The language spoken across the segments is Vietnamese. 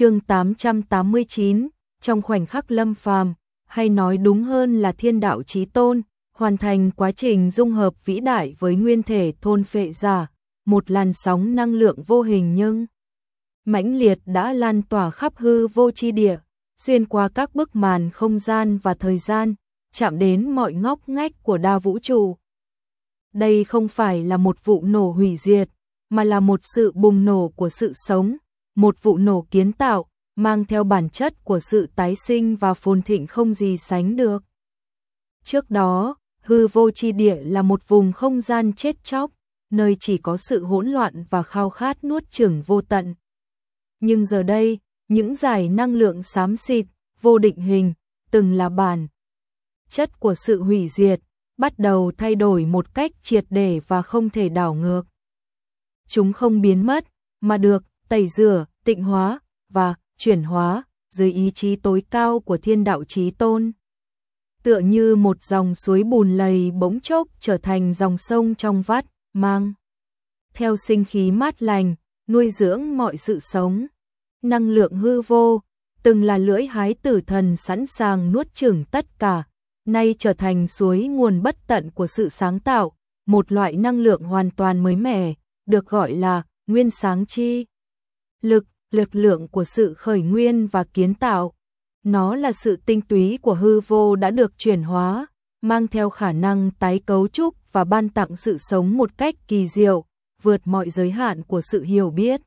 chương 889, trong khoảnh khắc lâm phàm, hay nói đúng hơn là thiên đạo chí tôn, hoàn thành quá trình dung hợp vĩ đại với nguyên thể thôn phệ giả, một làn sóng năng lượng vô hình nhưng mãnh liệt đã lan tỏa khắp hư vô chi địa, xuyên qua các bức màn không gian và thời gian, chạm đến mọi ngóc ngách của đa vũ trụ. Đây không phải là một vụ nổ hủy diệt, mà là một sự bùng nổ của sự sống, một vụ nổ kiến tạo, mang theo bản chất của sự tái sinh và phồn thịnh không gì sánh được. Trước đó, hư vô chi địa là một vùng không gian chết chóc, nơi chỉ có sự hỗn loạn và khao khát nuốt chửng vô tận. Nhưng giờ đây, những giải năng lượng xám xịt, vô định hình, từng là bản chất của sự hủy diệt, bắt đầu thay đổi một cách triệt để và không thể đảo ngược. Chúng không biến mất, mà được tẩy rửa, tịnh hóa và chuyển hóa dưới ý chí tối cao của thiên đạo chí tôn. Tựa như một dòng suối bùn lầy bỗng chốc trở thành dòng sông trong vắt, mang theo sinh khí mát lành, nuôi dưỡng mọi sự sống. Năng lượng hư vô, từng là lưỡi hái tử thần sẵn sàng nuốt chửng tất cả, nay trở thành suối nguồn bất tận của sự sáng tạo, một loại năng lượng hoàn toàn mới mẻ, được gọi là nguyên sáng chi. Lực, lực lượng của sự khởi nguyên và kiến tạo. Nó là sự tinh túy của hư vô đã được chuyển hóa, mang theo khả năng tái cấu trúc và ban tặng sự sống một cách kỳ diệu, vượt mọi giới hạn của sự hiểu biết.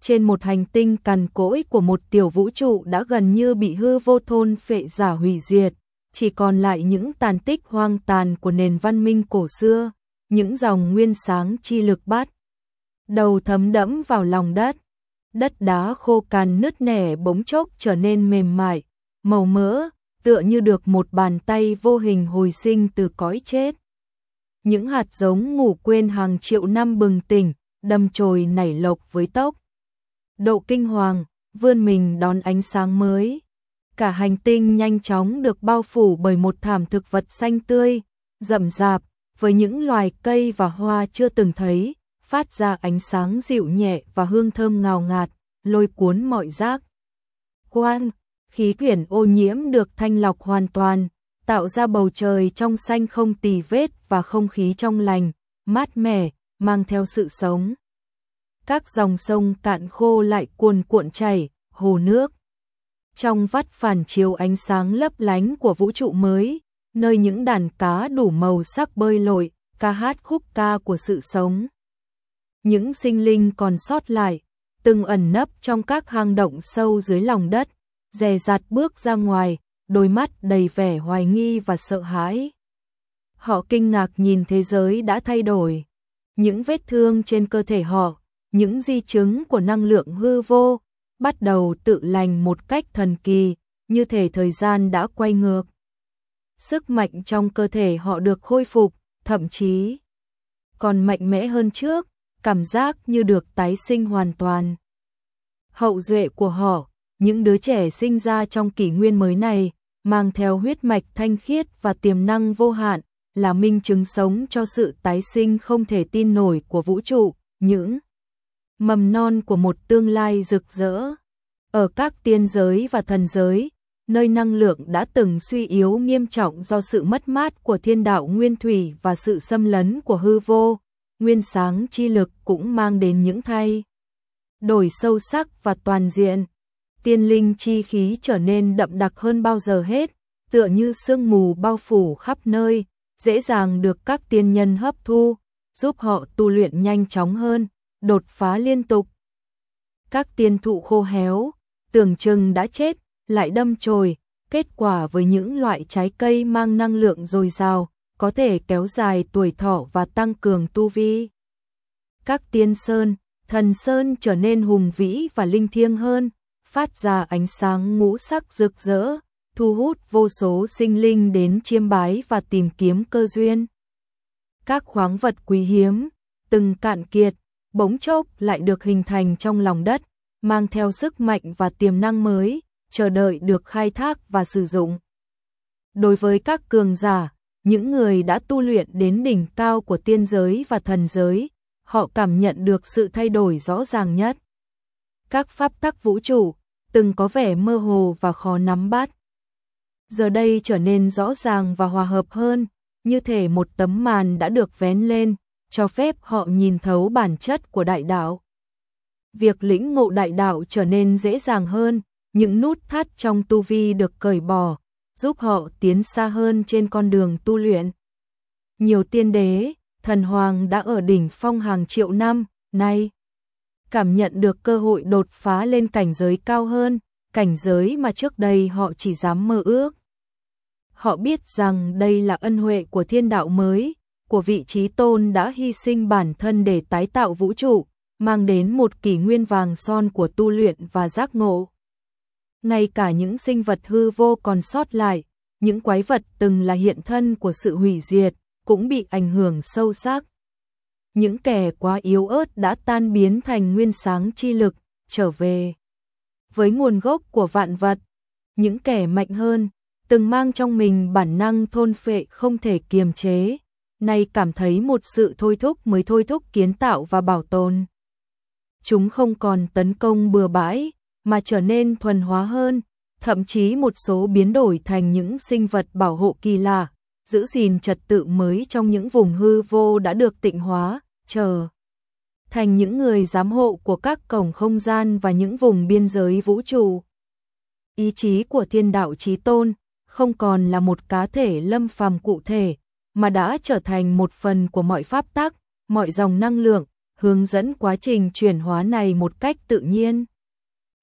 Trên một hành tinh cằn cỗi của một tiểu vũ trụ đã gần như bị hư vô thôn phệ giả hủy diệt, chỉ còn lại những tàn tích hoang tàn của nền văn minh cổ xưa, những dòng nguyên sáng chi lực bát. Đầu thấm đẫm vào lòng đất, đất đá khô cằn nứt nẻ bỗng chốc trở nên mềm mại, màu mỡ, tựa như được một bàn tay vô hình hồi sinh từ cõi chết. Những hạt giống ngủ quên hàng triệu năm bừng tỉnh, đâm chồi nảy lộc với tốc. Độ kinh hoàng, vươn mình đón ánh sáng mới. Cả hành tinh nhanh chóng được bao phủ bởi một thảm thực vật xanh tươi, rậm rạp, với những loài cây và hoa chưa từng thấy, phát ra ánh sáng dịu nhẹ và hương thơm ngào ngạt, lôi cuốn mọi giác. Quan, khí quyển ô nhiễm được thanh lọc hoàn toàn, tạo ra bầu trời trong xanh không tì vết và không khí trong lành, mát mẻ, mang theo sự sống. Các dòng sông cạn khô lại cuồn cuộn chảy, hồ nước. Trong vắt phản chiếu ánh sáng lấp lánh của vũ trụ mới, nơi những đàn cá đủ màu sắc bơi lội, ca hát khúc ca của sự sống. Những sinh linh còn sót lại, từng ẩn nấp trong các hang động sâu dưới lòng đất, dè dặt bước ra ngoài, đôi mắt đầy vẻ hoài nghi và sợ hãi. Họ kinh ngạc nhìn thế giới đã thay đổi. Những vết thương trên cơ thể họ, những di chứng của năng lượng hư vô, bắt đầu tự lành một cách thần kỳ, như thể thời gian đã quay ngược. Sức mạnh trong cơ thể họ được khôi phục, thậm chí còn mạnh mẽ hơn trước, cảm giác như được tái sinh hoàn toàn. Hậu duệ của họ, những đứa trẻ sinh ra trong kỷ nguyên mới này, mang theo huyết mạch thanh khiết và tiềm năng vô hạn, là minh chứng sống cho sự tái sinh không thể tin nổi của vũ trụ, những mầm non của một tương lai rực rỡ. Ở các tiên giới và thần giới, nơi năng lượng đã từng suy yếu nghiêm trọng do sự mất mát của thiên đạo nguyên thủy và sự xâm lấn của hư vô, nguyên sáng chi lực cũng mang đến những thay đổi sâu sắc và toàn diện. Tiên linh chi khí trở nên đậm đặc hơn bao giờ hết, tựa như sương mù bao phủ khắp nơi, dễ dàng được các tiên nhân hấp thu, giúp họ tu luyện nhanh chóng hơn, đột phá liên tục. Các tiên thụ khô héo, tưởng chừng đã chết, lại đâm chồi, kết quả với những loại trái cây mang năng lượng dồi dào, có thể kéo dài tuổi thọ và tăng cường tu vi. Các tiên sơn, thần sơn trở nên hùng vĩ và linh thiêng hơn, phát ra ánh sáng ngũ sắc rực rỡ, thu hút vô số sinh linh đến chiêm bái và tìm kiếm cơ duyên. Các khoáng vật quý hiếm, từng cạn kiệt, bỗng chốc lại được hình thành trong lòng đất, mang theo sức mạnh và tiềm năng mới, chờ đợi được khai thác và sử dụng. Đối với các cường giả, những người đã tu luyện đến đỉnh cao của tiên giới và thần giới, họ cảm nhận được sự thay đổi rõ ràng nhất. các pháp tắc vũ trụ, từng có vẻ mơ hồ và khó nắm bắt. Giờ đây trở nên rõ ràng và hòa hợp hơn, như thể một tấm màn đã được vén lên, cho phép họ nhìn thấu bản chất của đại đạo. Việc lĩnh ngộ đại đạo trở nên dễ dàng hơn, những nút thắt trong tu vi được cởi bỏ, giúp họ tiến xa hơn trên con đường tu luyện. Nhiều tiên đế, thần hoàng đã ở đỉnh phong hàng triệu năm, nay cảm nhận được cơ hội đột phá lên cảnh giới cao hơn, cảnh giới mà trước đây họ chỉ dám mơ ước. Họ biết rằng đây là ân huệ của thiên đạo mới, của vị trí tôn đã hy sinh bản thân để tái tạo vũ trụ, mang đến một kỷ nguyên vàng son của tu luyện và giác ngộ. Ngay cả những sinh vật hư vô còn sót lại, những quái vật từng là hiện thân của sự hủy diệt, cũng bị ảnh hưởng sâu sắc. Những kẻ quá yếu ớt đã tan biến thành nguyên sáng chi lực, trở về. Với nguồn gốc của vạn vật, những kẻ mạnh hơn, từng mang trong mình bản năng thôn phệ không thể kiềm chế, nay cảm thấy một sự thôi thúc mới thôi thúc kiến tạo và bảo tồn. Chúng không còn tấn công bừa bãi, mà trở nên thuần hóa hơn, thậm chí một số biến đổi thành những sinh vật bảo hộ kỳ lạ, giữ gìn trật tự mới trong những vùng hư vô đã được tịnh hóa, chờ thành những người giám hộ của các cổng không gian và những vùng biên giới vũ trụ. Ý chí của thiên đạo trí tôn không còn là một cá thể lâm phàm cụ thể, mà đã trở thành một phần của mọi pháp tắc, mọi dòng năng lượng, hướng dẫn quá trình chuyển hóa này một cách tự nhiên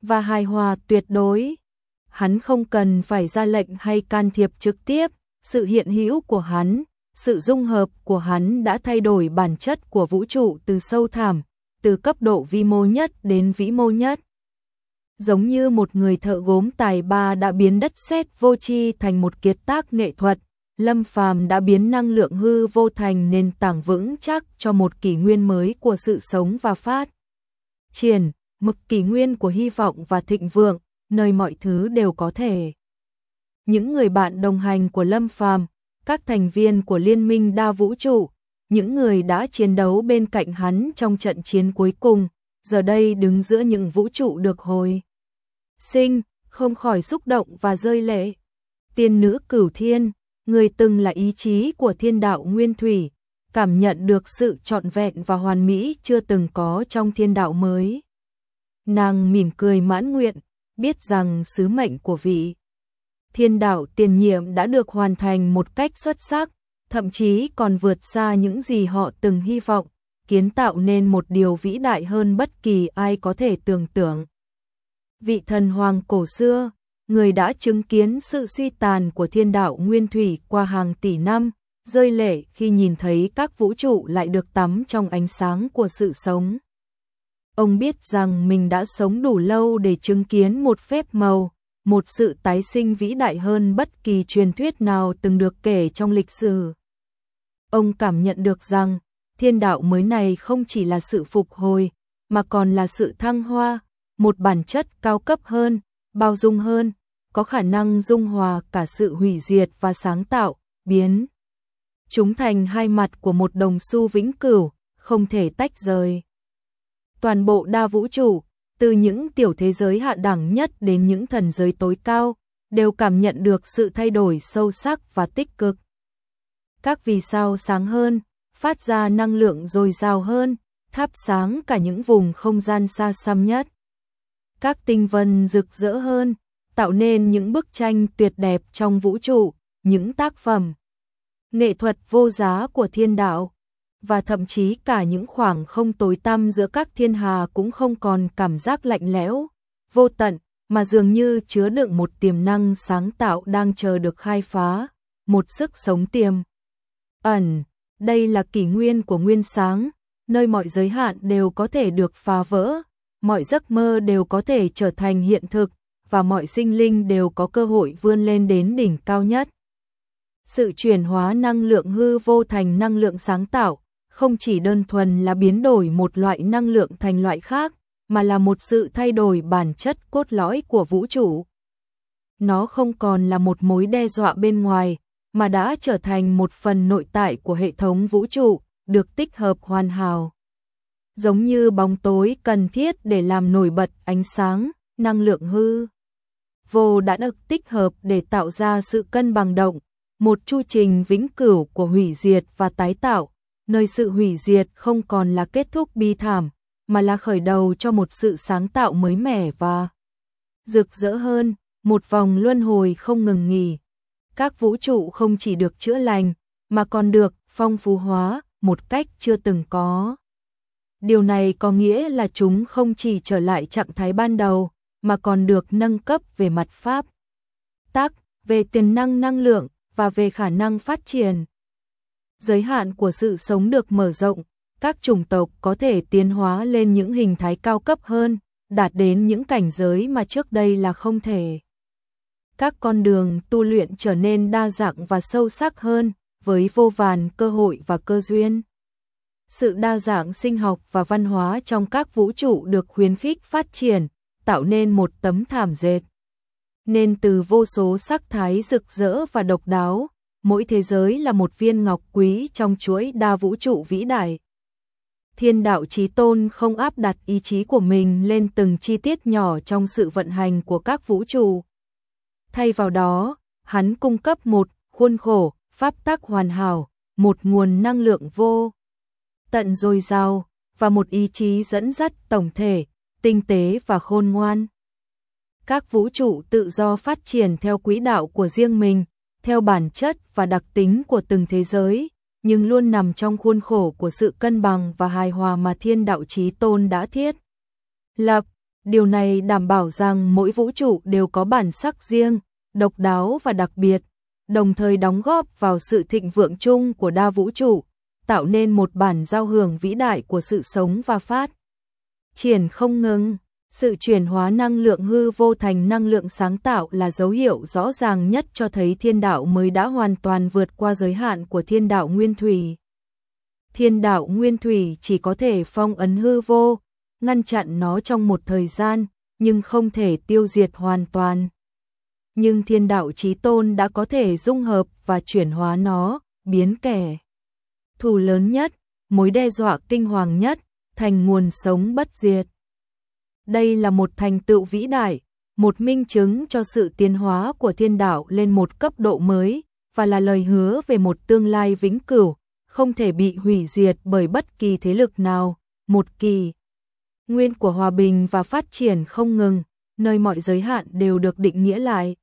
và hài hòa tuyệt đối. Hắn không cần phải ra lệnh hay can thiệp trực tiếp, sự hiện hữu của hắn, sự dung hợp của hắn đã thay đổi bản chất của vũ trụ từ sâu thẳm, từ cấp độ vi mô nhất đến vĩ mô nhất. Giống như một người thợ gốm tài ba đã biến đất sét vô tri thành một kiệt tác nghệ thuật, Lâm Phàm đã biến năng lượng hư vô thành nền tảng vững chắc cho một kỷ nguyên mới của sự sống và phát triển, mực kỷ nguyên của hy vọng và thịnh vượng, nơi mọi thứ đều có thể. Những người bạn đồng hành của Lâm Phàm, các thành viên của Liên minh đa vũ trụ, những người đã chiến đấu bên cạnh hắn trong trận chiến cuối cùng, giờ đây đứng giữa những vũ trụ được hồi sinh, không khỏi xúc động và rơi lệ. Tiên nữ Cửu Thiên, người từng là ý chí của thiên đạo nguyên thủy, cảm nhận được sự trọn vẹn và hoàn mỹ chưa từng có trong thiên đạo mới. Nàng mỉm cười mãn nguyện, biết rằng sứ mệnh của vị thiên đạo tiền nhiệm đã được hoàn thành một cách xuất sắc, thậm chí còn vượt xa những gì họ từng hy vọng, kiến tạo nên một điều vĩ đại hơn bất kỳ ai có thể tưởng tượng. Vị thần hoàng cổ xưa, người đã chứng kiến sự suy tàn của thiên đạo nguyên thủy qua hàng tỷ năm, rơi lệ khi nhìn thấy các vũ trụ lại được tắm trong ánh sáng của sự sống. Ông biết rằng mình đã sống đủ lâu để chứng kiến một phép màu, một sự tái sinh vĩ đại hơn bất kỳ truyền thuyết nào từng được kể trong lịch sử. Ông cảm nhận được rằng, thiên đạo mới này không chỉ là sự phục hồi, mà còn là sự thăng hoa, một bản chất cao cấp hơn, bao dung hơn, có khả năng dung hòa cả sự hủy diệt và sáng tạo, biến. Chúng thành hai mặt của một đồng xu vĩnh cửu, không thể tách rời. Toàn bộ đa vũ trụ, từ những tiểu thế giới hạ đẳng nhất đến những thần giới tối cao, đều cảm nhận được sự thay đổi sâu sắc và tích cực. Các vì sao sáng hơn, phát ra năng lượng dồi dào hơn, thắp sáng cả những vùng không gian xa xăm nhất. Các tinh vân rực rỡ hơn, tạo nên những bức tranh tuyệt đẹp trong vũ trụ, những tác phẩm nghệ thuật vô giá của thiên đạo và thậm chí cả những khoảng không tối tăm giữa các thiên hà cũng không còn cảm giác lạnh lẽo, vô tận, mà dường như chứa đựng một tiềm năng sáng tạo đang chờ được khai phá, một sức sống tiềm ẩn. Đây là kỷ nguyên của nguyên sáng, nơi mọi giới hạn đều có thể được phá vỡ, mọi giấc mơ đều có thể trở thành hiện thực, và mọi sinh linh đều có cơ hội vươn lên đến đỉnh cao nhất. Sự chuyển hóa năng lượng hư vô thành năng lượng sáng tạo, không chỉ đơn thuần là biến đổi một loại năng lượng thành loại khác, mà là một sự thay đổi bản chất cốt lõi của vũ trụ. Nó không còn là một mối đe dọa bên ngoài, mà đã trở thành một phần nội tại của hệ thống vũ trụ, được tích hợp hoàn hảo. giống như bóng tối cần thiết để làm nổi bật ánh sáng, năng lượng hư. Vô đã được tích hợp để tạo ra sự cân bằng động, một chu trình vĩnh cửu của hủy diệt và tái tạo, nơi sự hủy diệt không còn là kết thúc bi thảm, mà là khởi đầu cho một sự sáng tạo mới mẻ và rực rỡ hơn, một vòng luân hồi không ngừng nghỉ. Các vũ trụ không chỉ được chữa lành, mà còn được phong phú hóa một cách chưa từng có. Điều này có nghĩa là chúng không chỉ trở lại trạng thái ban đầu, mà còn được nâng cấp về mặt pháp. Tác, về tiềm năng năng lượng và về khả năng phát triển. Giới hạn của sự sống được mở rộng, các chủng tộc có thể tiến hóa lên những hình thái cao cấp hơn, đạt đến những cảnh giới mà trước đây là không thể. Các con đường tu luyện trở nên đa dạng và sâu sắc hơn, với vô vàn cơ hội và cơ duyên. Sự đa dạng sinh học và văn hóa trong các vũ trụ được khuyến khích phát triển, tạo nên một tấm thảm dệt. Nên từ vô số sắc thái rực rỡ và độc đáo, mỗi thế giới là một viên ngọc quý trong chuỗi đa vũ trụ vĩ đại. Thiên đạo chí tôn không áp đặt ý chí của mình lên từng chi tiết nhỏ trong sự vận hành của các vũ trụ. Thay vào đó, hắn cung cấp một khuôn khổ, pháp tắc hoàn hảo, một nguồn năng lượng vô tận dồi dào và một ý chí dẫn dắt tổng thể, tinh tế và khôn ngoan. Các vũ trụ tự do phát triển theo quỹ đạo của riêng mình, theo bản chất và đặc tính của từng thế giới, nhưng luôn nằm trong khuôn khổ của sự cân bằng và hài hòa mà thiên đạo chí tôn đã thiết. Lập, điều này đảm bảo rằng mỗi vũ trụ đều có bản sắc riêng, độc đáo và đặc biệt, đồng thời đóng góp vào sự thịnh vượng chung của đa vũ trụ, tạo nên một bản giao hưởng vĩ đại của sự sống và phát. Triển không ngừng, sự chuyển hóa năng lượng hư vô thành năng lượng sáng tạo là dấu hiệu rõ ràng nhất cho thấy thiên đạo mới đã hoàn toàn vượt qua giới hạn của thiên đạo nguyên thủy. Thiên đạo nguyên thủy chỉ có thể phong ấn hư vô, ngăn chặn nó trong một thời gian, nhưng không thể tiêu diệt hoàn toàn. Nhưng thiên đạo trí tôn đã có thể dung hợp và chuyển hóa nó, biến kẻ thù lớn nhất, mối đe dọa kinh hoàng nhất, thành nguồn sống bất diệt. Đây là một thành tựu vĩ đại, một minh chứng cho sự tiến hóa của thiên đạo lên một cấp độ mới, và là lời hứa về một tương lai vĩnh cửu, không thể bị hủy diệt bởi bất kỳ thế lực nào, một kỳ. Nguyên của hòa bình và phát triển không ngừng, nơi mọi giới hạn đều được định nghĩa lại.